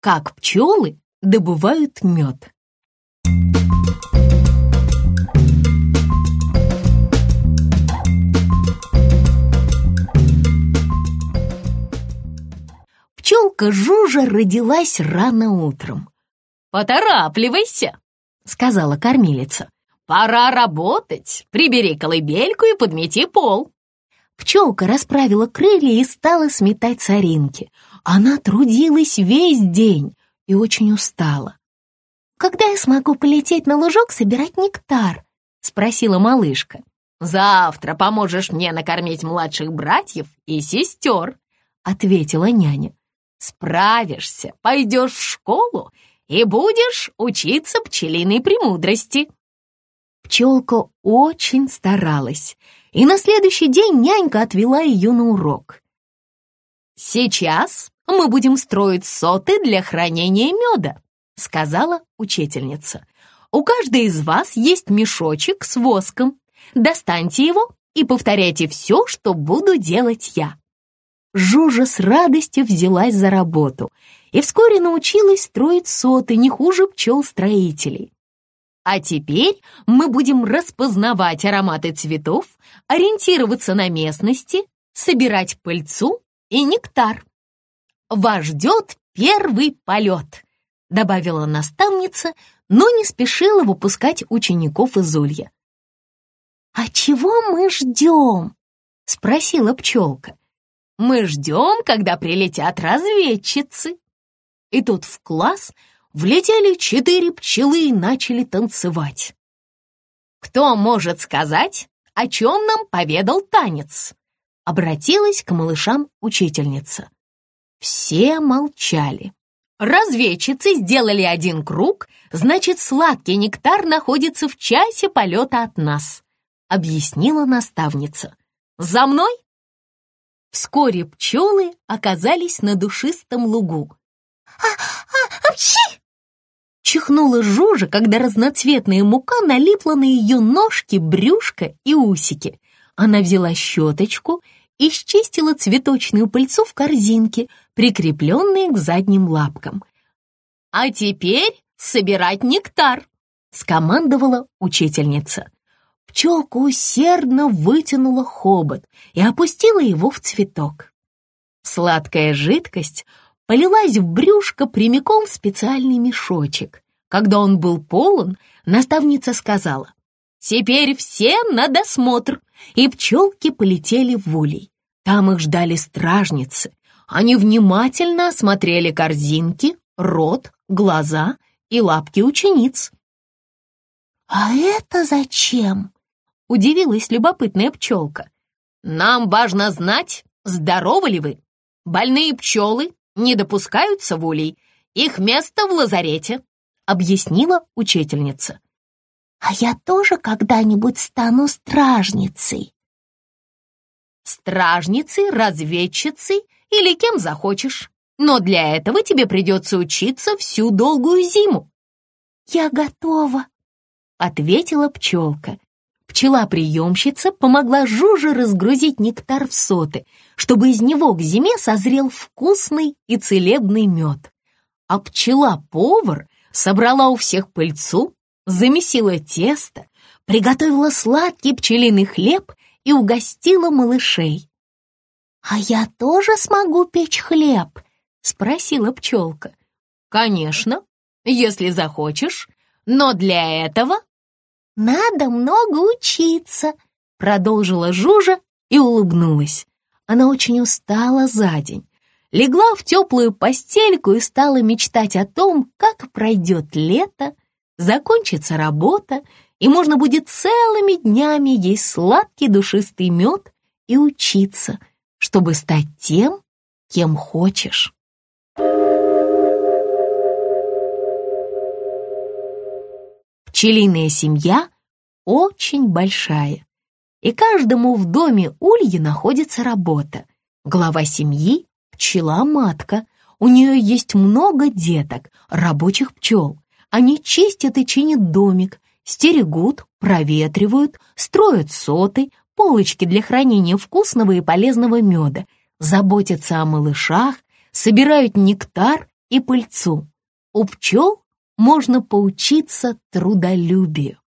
как пчелы добывают мед. Пчелка Жужа родилась рано утром. «Поторапливайся», — сказала кормилица. «Пора работать. Прибери колыбельку и подмети пол». Пчелка расправила крылья и стала сметать соринки. Она трудилась весь день и очень устала. «Когда я смогу полететь на лужок собирать нектар?» — спросила малышка. «Завтра поможешь мне накормить младших братьев и сестер», — ответила няня. «Справишься, пойдешь в школу и будешь учиться пчелиной премудрости». Пчелка очень старалась, и на следующий день нянька отвела ее на урок. «Сейчас мы будем строить соты для хранения меда», сказала учительница. «У каждой из вас есть мешочек с воском. Достаньте его и повторяйте все, что буду делать я». Жужа с радостью взялась за работу и вскоре научилась строить соты не хуже пчел-строителей. А теперь мы будем распознавать ароматы цветов, ориентироваться на местности, собирать пыльцу и нектар. Вас ждет первый полет, добавила наставница, но не спешила выпускать учеников из улья. «А чего мы ждем?» — спросила пчелка. «Мы ждем, когда прилетят разведчицы». И тут в класс влетели четыре пчелы и начали танцевать. «Кто может сказать, о чем нам поведал танец?» Обратилась к малышам учительница. Все молчали. Разведчицы сделали один круг, значит, сладкий нектар находится в часе полета от нас, объяснила наставница. За мной! Вскоре пчелы оказались на душистом лугу. «А, а, апчи!» Чихнула Жужа, когда разноцветная мука налипла на ее ножки, брюшко и усики. Она взяла щеточку и счистила цветочную пыльцу в корзинке, прикрепленные к задним лапкам. «А теперь собирать нектар!» — скомандовала учительница. Пчелка усердно вытянула хобот и опустила его в цветок. Сладкая жидкость полилась в брюшко прямиком в специальный мешочек. Когда он был полон, наставница сказала, «Теперь все на досмотр!» И пчелки полетели в улей. Там их ждали стражницы. Они внимательно осмотрели корзинки, рот, глаза и лапки учениц. «А это зачем?» — удивилась любопытная пчелка. «Нам важно знать, здоровы ли вы. Больные пчелы не допускаются в улей, их место в лазарете», — объяснила учительница. «А я тоже когда-нибудь стану стражницей». «Стражницей, разведчицей или кем захочешь, но для этого тебе придется учиться всю долгую зиму». «Я готова», — ответила пчелка. Пчела-приемщица помогла Жуже разгрузить нектар в соты, чтобы из него к зиме созрел вкусный и целебный мед. А пчела-повар собрала у всех пыльцу, замесила тесто, приготовила сладкий пчелиный хлеб и угостила малышей. «А я тоже смогу печь хлеб?» — спросила пчелка. «Конечно, если захочешь, но для этого «Надо много учиться», — продолжила Жужа и улыбнулась. Она очень устала за день. Легла в теплую постельку и стала мечтать о том, как пройдет лето, закончится работа, и можно будет целыми днями есть сладкий душистый мед и учиться, чтобы стать тем, кем хочешь. Пчелиная семья очень большая, и каждому в доме ульи находится работа. Глава семьи — пчела-матка. У нее есть много деток, рабочих пчел. Они чистят и чинят домик, стерегут, проветривают, строят соты, полочки для хранения вкусного и полезного меда, заботятся о малышах, собирают нектар и пыльцу. У пчел можно поучиться трудолюбию.